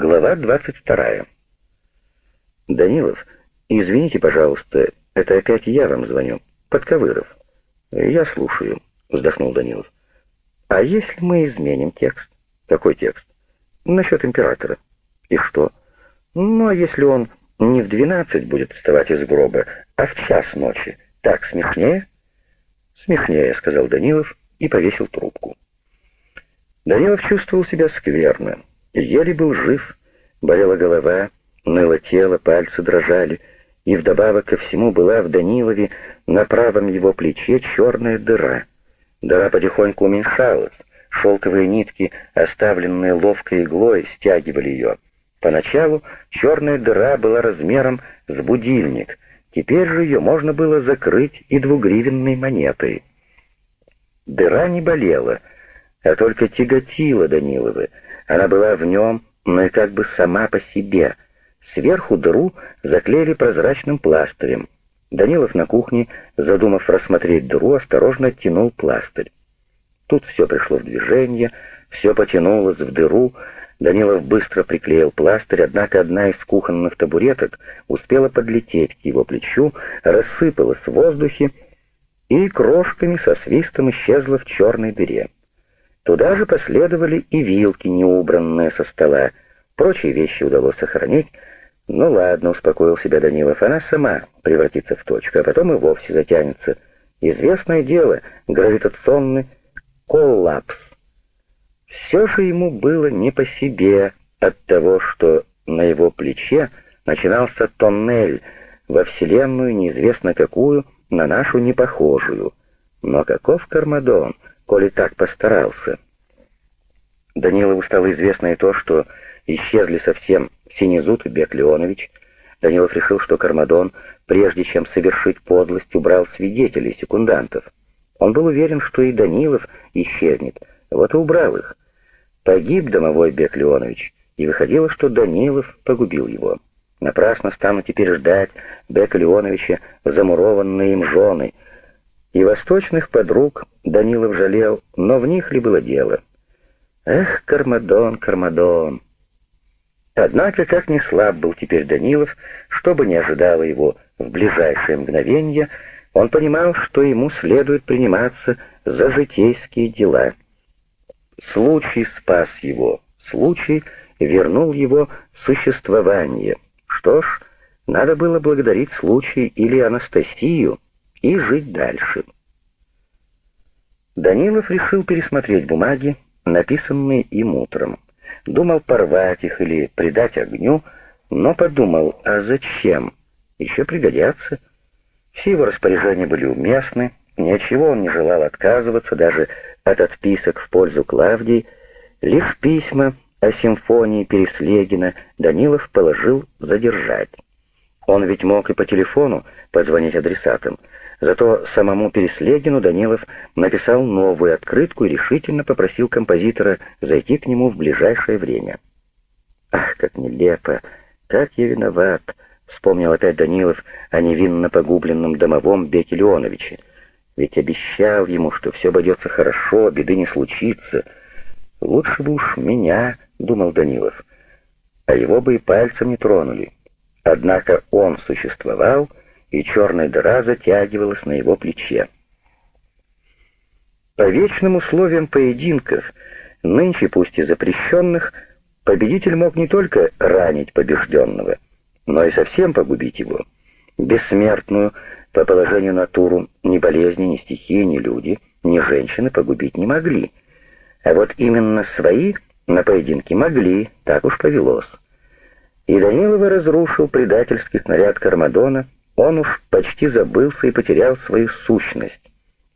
Глава 22. Данилов, извините, пожалуйста, это опять я вам звоню. Подковыров. Я слушаю, вздохнул Данилов. А если мы изменим текст? Какой текст? Насчет императора. И что? Ну, а если он не в двенадцать будет вставать из гроба, а в час ночи, так смешнее? Смешнее, сказал Данилов и повесил трубку. Данилов чувствовал себя скверно. Еле был жив, болела голова, ныло тело, пальцы дрожали, и вдобавок ко всему была в Данилове на правом его плече черная дыра. Дыра потихоньку уменьшалась, шелковые нитки, оставленные ловкой иглой, стягивали ее. Поначалу черная дыра была размером с будильник, теперь же ее можно было закрыть и двугривенной монетой. Дыра не болела, а только тяготила Даниловы, она была в нем, но и как бы сама по себе. Сверху дыру заклеили прозрачным пластырем. Данилов на кухне, задумав рассмотреть дыру, осторожно оттянул пластырь. Тут все пришло в движение, все потянулось в дыру. Данилов быстро приклеил пластырь, однако одна из кухонных табуреток успела подлететь к его плечу, рассыпалась в воздухе и крошками со свистом исчезла в черной дыре. Туда же последовали и вилки, неубранные со стола. Прочие вещи удалось сохранить. Ну ладно, успокоил себя Данилов, она сама превратится в точку, а потом и вовсе затянется. Известное дело, гравитационный коллапс. Все же ему было не по себе от того, что на его плече начинался тоннель во Вселенную неизвестно какую, на нашу непохожую. Но каков Кармадон — коли так постарался. Данилову стало известно и то, что исчезли совсем Синезут и Бек Леонович. Данилов решил, что Кармадон, прежде чем совершить подлость, убрал свидетелей, секундантов. Он был уверен, что и Данилов исчезнет, вот и убрал их. Погиб домовой Бек Леонович, и выходило, что Данилов погубил его. Напрасно стану теперь ждать Бека Леоновича, замурованные им жены — и восточных подруг Данилов жалел, но в них ли было дело? Эх, Кармадон, Кармадон! Однако, как ни слаб был теперь Данилов, что бы ни ожидало его в ближайшее мгновение, он понимал, что ему следует приниматься за житейские дела. Случай спас его, случай вернул его существование. Что ж, надо было благодарить случай или Анастасию, и жить дальше. Данилов решил пересмотреть бумаги, написанные им утром. Думал порвать их или придать огню, но подумал, а зачем? Еще пригодятся. Все его распоряжения были уместны, ни от чего он не желал отказываться, даже от отписок в пользу Клавдии. Лишь письма о симфонии Переслегина Данилов положил задержать. Он ведь мог и по телефону позвонить адресатам, Зато самому Переслегину Данилов написал новую открытку и решительно попросил композитора зайти к нему в ближайшее время. «Ах, как нелепо! Как я виноват!» — вспомнил опять Данилов о невинно погубленном домовом Беке Леоновиче. «Ведь обещал ему, что все обойдется хорошо, беды не случится. Лучше бы уж меня», — думал Данилов, — «а его бы и пальцем не тронули». Однако он существовал, — и черная дыра затягивалась на его плече. По вечным условиям поединков, нынче пусть и запрещенных, победитель мог не только ранить побежденного, но и совсем погубить его. Бессмертную, по положению натуру, ни болезни, ни стихии, ни люди, ни женщины погубить не могли. А вот именно свои на поединке могли, так уж повелось. И Данилова разрушил предательский снаряд Кармадона, он уж почти забылся и потерял свою сущность.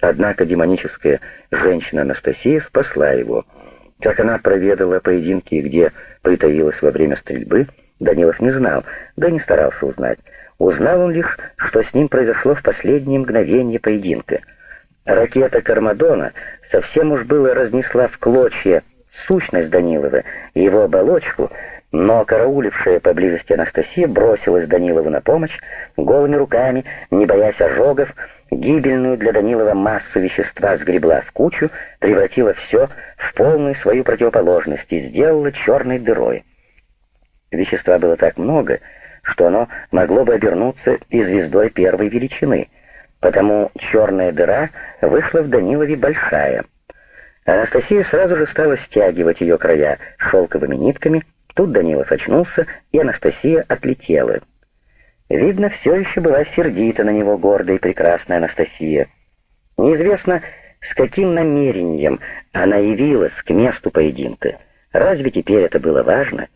Однако демоническая женщина Анастасия спасла его. Как она проведала поединки где притаилась во время стрельбы, Данилов не знал, да не старался узнать. Узнал он лишь, что с ним произошло в последнее мгновение поединка. Ракета Кармадона совсем уж было разнесла в клочья сущность Данилова и его оболочку, но караулившая поблизости Анастасия бросилась Данилову на помощь, голыми руками, не боясь ожогов, гибельную для Данилова массу вещества сгребла в кучу, превратила все в полную свою противоположность и сделала черной дырой. Вещества было так много, что оно могло бы обернуться и звездой первой величины, потому черная дыра вышла в Данилове большая. Анастасия сразу же стала стягивать ее края шелковыми нитками, тут Данилов очнулся, и Анастасия отлетела. Видно, все еще была сердита на него гордая и прекрасная Анастасия. Неизвестно, с каким намерением она явилась к месту поединка. Разве теперь это было важно?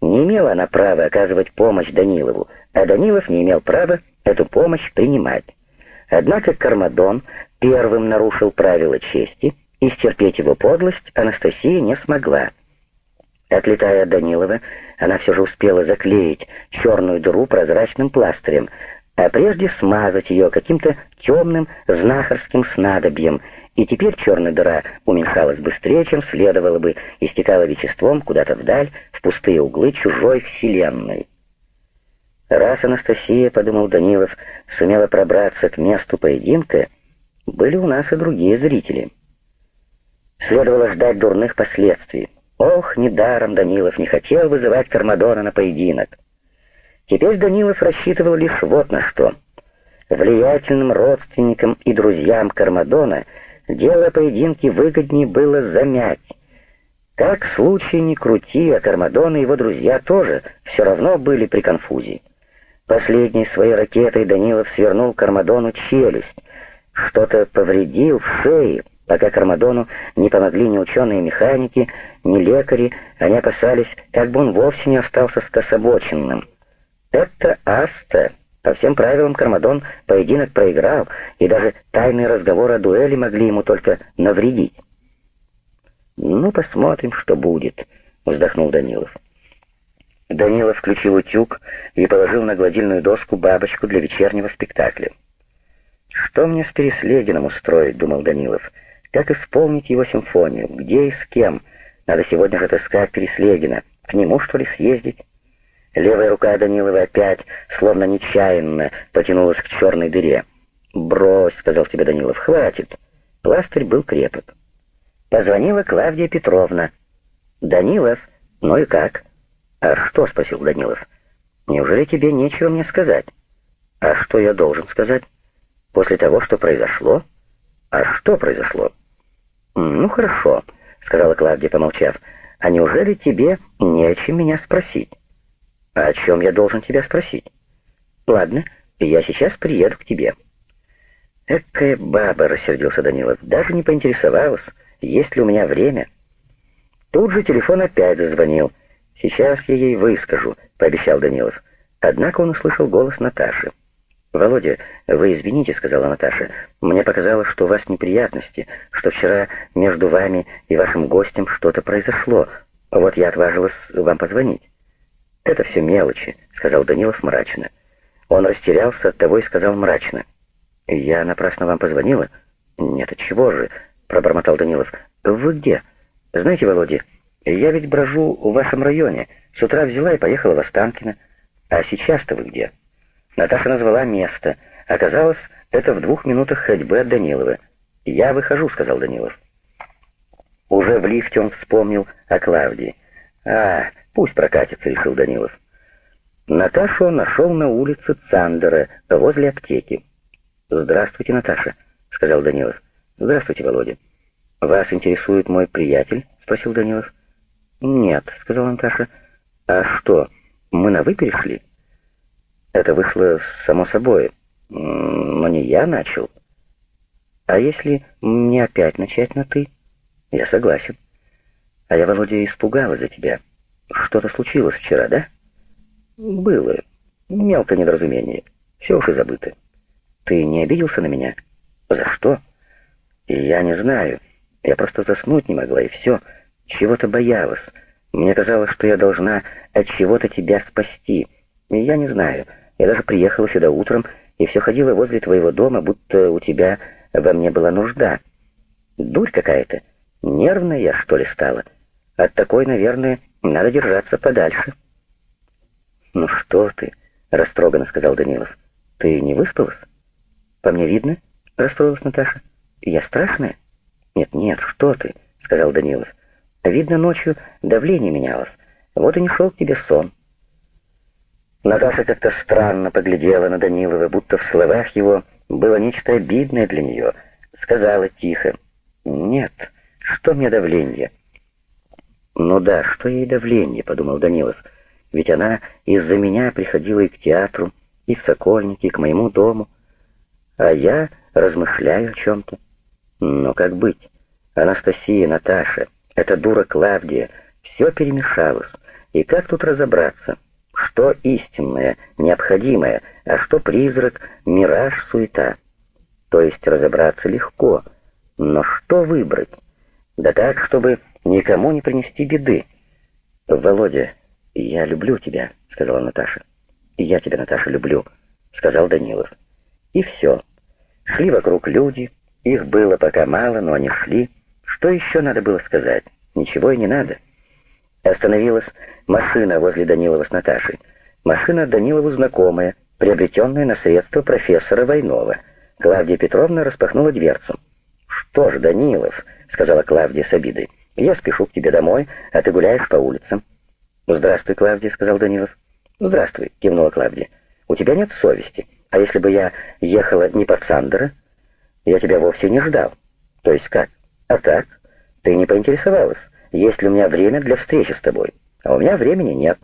Не имела она права оказывать помощь Данилову, а Данилов не имел права эту помощь принимать. Однако Кармадон первым нарушил правила чести, и стерпеть его подлость Анастасия не смогла. Отлетая от Данилова, она все же успела заклеить черную дыру прозрачным пластырем, а прежде смазать ее каким-то темным знахарским снадобьем, и теперь черная дыра уменьшалась быстрее, чем следовало бы, и стекала веществом куда-то вдаль, в пустые углы чужой вселенной. Раз Анастасия, подумал Данилов, сумела пробраться к месту поединка, были у нас и другие зрители. Следовало ждать дурных последствий. Ох, недаром Данилов не хотел вызывать Кармадона на поединок. Теперь Данилов рассчитывал лишь вот на что. Влиятельным родственникам и друзьям Кармадона — Дело поединки выгоднее было замять. Как случай не крути, а Кармадон и его друзья тоже все равно были при конфузии. Последней своей ракетой Данилов свернул Кармадону челюсть, что-то повредил в шее, пока Кармадону не помогли ни ученые-механики, ни лекари, они опасались, как бы он вовсе не остался скособоченным. Это Аста по всем правилам Кармадон поединок проиграл, и даже тайные разговоры о дуэли могли ему только навредить. «Ну, посмотрим, что будет», — вздохнул Данилов. Данилов включил утюг и положил на гладильную доску бабочку для вечернего спектакля. «Что мне с Переслегином устроить?» — думал Данилов. «Как исполнить его симфонию? Где и с кем? Надо сегодня же отыскать Переслегина. К нему, что ли, съездить?» Левая рука Данилова опять, словно нечаянно, потянулась к черной дыре. «Брось», — сказал себе Данилов, — «хватит». Пластырь был крепок. Позвонила Клавдия Петровна. «Данилов, ну и как?» «А что?» — спросил Данилов. «Неужели тебе нечего мне сказать?» «А что я должен сказать?» «После того, что произошло?» «А что произошло?» «Ну, хорошо», — сказала Клавдия, помолчав. «А неужели тебе не о чем меня спросить?» «А о чем я должен тебя спросить?» «Ладно, я сейчас приеду к тебе». «Экая баба!» — рассердился Данилов. «Даже не поинтересовалась, есть ли у меня время». Тут же телефон опять зазвонил. «Сейчас я ей выскажу», — пообещал Данилов. Однако он услышал голос Наташи. «Володя, вы извините», — сказала Наташа. «Мне показалось, что у вас неприятности, что вчера между вами и вашим гостем что-то произошло. Вот я отважилась вам позвонить». «Это все мелочи», — сказал Данилов мрачно. Он растерялся от того и сказал мрачно. «Я напрасно вам позвонила?» «Нет, от чего же?» — пробормотал Данилов. «Вы где?» «Знаете, Володя, я ведь брожу в вашем районе. С утра взяла и поехала в Останкино. А сейчас-то вы где?» Наташа назвала место. Оказалось, это в двух минутах ходьбы от Данилова. «Я выхожу», — сказал Данилов. Уже в лифте он вспомнил о Клавдии. «А, пусть прокатится», — решил Данилов. Наташу он нашел на улице Цандера, возле аптеки. «Здравствуйте, Наташа», — сказал Данилов. «Здравствуйте, Володя». «Вас интересует мой приятель?» — спросил Данилов. «Нет», — сказала Наташа. «А что, мы на «вы» перешли?» Это вышло само собой, но не я начал. «А если мне опять начать на «ты»?» «Я согласен». А я, Володя, испугалась за тебя. Что-то случилось вчера, да? Было. Мелкое недоразумение. Все уже забыто. Ты не обиделся на меня? За что? Я не знаю. Я просто заснуть не могла, и все. Чего-то боялась. Мне казалось, что я должна от чего-то тебя спасти. И я не знаю. Я даже приехала сюда утром и все ходила возле твоего дома, будто у тебя во мне была нужда. Дурь какая-то. Нервная я, что ли, стала?» От такой, наверное, надо держаться подальше. «Ну что ты?» — растроганно сказал Данилов. «Ты не выспалась?» «По мне видно?» — расстроилась Наташа. «Я страшная?» «Нет-нет, что ты?» — сказал Данилов. «Видно, ночью давление менялось. Вот и не шел к тебе сон». Наташа как-то странно поглядела на Данилова, будто в словах его было нечто обидное для нее. Сказала тихо, «Нет, что мне давление?» «Ну да, что ей давление?» — подумал Данилов. «Ведь она из-за меня приходила и к театру, и в Сокольники, и к моему дому. А я размышляю о чем-то. Но как быть? Анастасия, Наташа, эта дура Клавдия, все перемешалось. И как тут разобраться? Что истинное, необходимое, а что призрак, мираж, суета? То есть разобраться легко, но что выбрать? Да так, чтобы никому не принести беды. «Володя, я люблю тебя», — сказала Наташа. «Я тебя, Наташа, люблю», — сказал Данилов. И все. Шли вокруг люди, их было пока мало, но они шли. Что еще надо было сказать? Ничего и не надо. Остановилась машина возле Данилова с Наташей. Машина Данилову знакомая, приобретенная на средства профессора Войнова. Клавдия Петровна распахнула дверцу. «Что ж, Данилов», — сказала Клавдия с обидой, — «я спешу к тебе домой, а ты гуляешь по улицам». «Здравствуй, Клавдия», — сказал Данилов. «Здравствуй», — кивнула Клавдия. «У тебя нет совести. А если бы я ехала не под Сандера, я тебя вовсе не ждал». «То есть как?» «А так? Ты не поинтересовалась, есть ли у меня время для встречи с тобой. А у меня времени нет».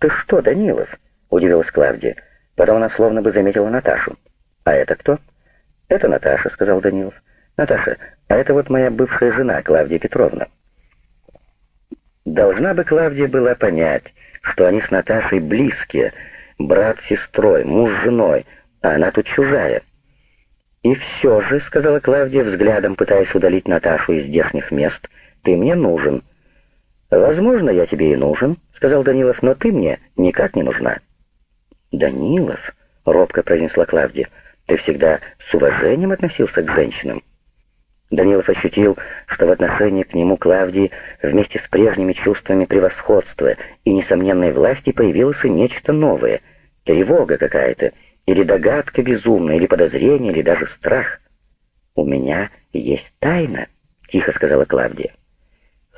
«Ты что, Данилов?» — удивилась Клавдия. Потом она словно бы заметила Наташу. «А это кто?» «Это Наташа», — сказал Данилов. «Наташа, а это вот моя бывшая жена, Клавдия Петровна». Должна бы Клавдия была понять, что они с Наташей близкие, брат с сестрой, муж с женой, а она тут чужая. «И все же», — сказала Клавдия, взглядом пытаясь удалить Наташу из здешних мест, — «ты мне нужен». «Возможно, я тебе и нужен», — сказал Данилов, — «но ты мне никак не нужна». «Данилов», — робко произнесла Клавдия, — «ты всегда с уважением относился к женщинам». Данилов ощутил, что в отношении к нему Клавдии вместе с прежними чувствами превосходства и несомненной власти появилось и нечто новое, тревога какая-то, или догадка безумная, или подозрение, или даже страх. «У меня есть тайна», — тихо сказала Клавдия.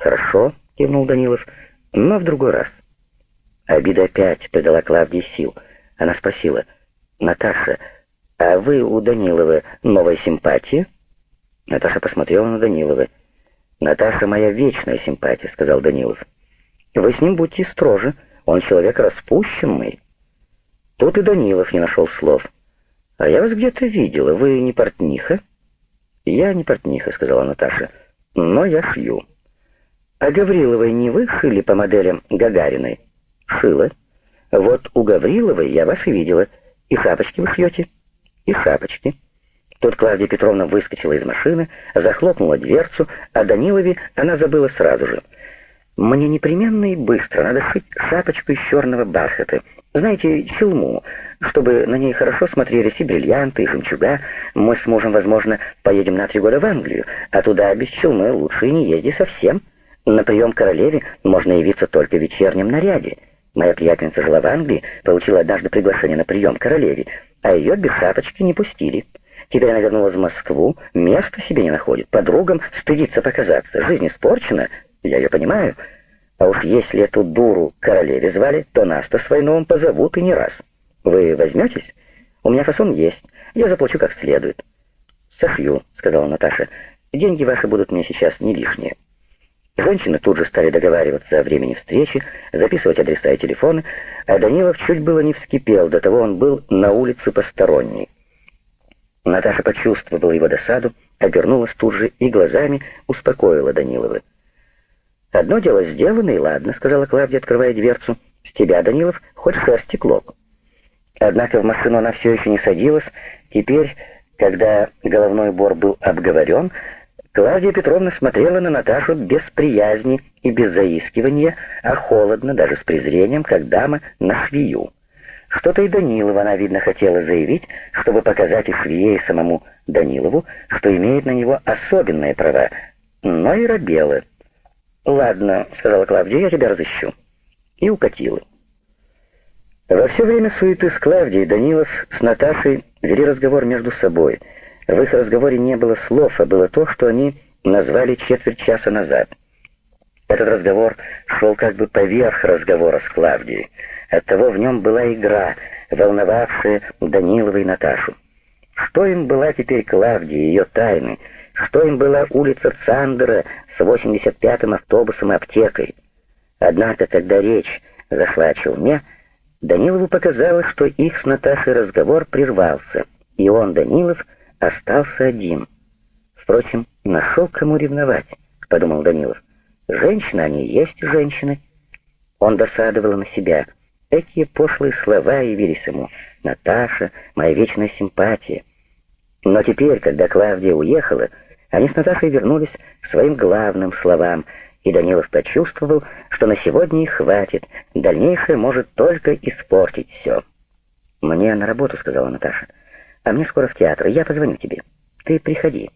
«Хорошо», — кивнул Данилов, — «но в другой раз». Обида опять придала Клавдии сил. Она спросила, «Наташа, а вы у Данилова новая симпатия?» Наташа посмотрела на Данилова. «Наташа моя вечная симпатия», — сказал Данилов. «Вы с ним будьте строже, он человек распущенный». Тут и Данилов не нашел слов. «А я вас где-то видела, вы не портниха?» «Я не портниха», — сказала Наташа, — «но я шью». «А Гавриловой не вы шили по моделям Гагариной?» «Шила. Вот у Гавриловой я вас и видела. И шапочки вы шьете?» «И шапочки». Тут Клавдия Петровна выскочила из машины, захлопнула дверцу, а Данилове она забыла сразу же. «Мне непременно и быстро надо шить шапочку из черного бархата. Знаете, челму, чтобы на ней хорошо смотрелись и бриллианты, и жемчуга. Мы с мужем, возможно, поедем на три года в Англию, а туда без челмы лучше и не езди совсем. На прием королеве можно явиться только в вечернем наряде. Моя приятельница жила в Англии, получила однажды приглашение на прием королеве, а ее без шапочки не пустили». Теперь она вернулась в Москву, места себе не находит, подругам стыдится показаться, жизнь испорчена, я ее понимаю. А уж если эту дуру королеве звали, то нас-то с Войновым позовут и не раз. Вы возьметесь? У меня фасон есть, я заплачу как следует. «Сошью», — сказала Наташа, — «деньги ваши будут мне сейчас не лишние». Женщины тут же стали договариваться о времени встречи, записывать адреса и телефоны, а Данилов чуть было не вскипел, до того он был на улице посторонний. Наташа почувствовала его досаду, обернулась тут же и глазами успокоила Данилова. «Одно дело сделано, и ладно», — сказала Клавдия, открывая дверцу. «С тебя, Данилов, хоть шерсти клок». Однако в машину она все еще не садилась. Теперь, когда головной убор был обговорен, Клавдия Петровна смотрела на Наташу без приязни и без заискивания, а холодно, даже с презрением, как дама на швею. Что-то и Данилова она, видно, хотела заявить, чтобы показать и швее, и самому Данилову, что имеет на него особенные права, но и робела. «Ладно», — сказала Клавдия, — «я тебя разыщу». И укатила. Во все время суеты с Клавдией Данилов с Наташей вели разговор между собой. В их разговоре не было слов, а было то, что они назвали четверть часа назад. Этот разговор шел как бы поверх разговора с Клавдией. Оттого в нем была игра, волновавшая Данилова и Наташу. Что им была теперь Клавдия ее тайны? Что им была улица Цандера с 85-м автобусом и аптекой? Однако, когда речь зашла о челме, Данилову показалось, что их с Наташей разговор прервался, и он, Данилов, остался один. Впрочем, нашел кому ревновать, подумал Данилов. Женщины они есть женщины. Он досадовал на себя. Какие пошлые слова явились ему. Наташа, моя вечная симпатия. Но теперь, когда Клавдия уехала, они с Наташей вернулись к своим главным словам, и Данилов почувствовал, что на сегодня их хватит, дальнейшее может только испортить все. «Мне на работу», — сказала Наташа, — «а мне скоро в театр, я позвоню тебе. Ты приходи».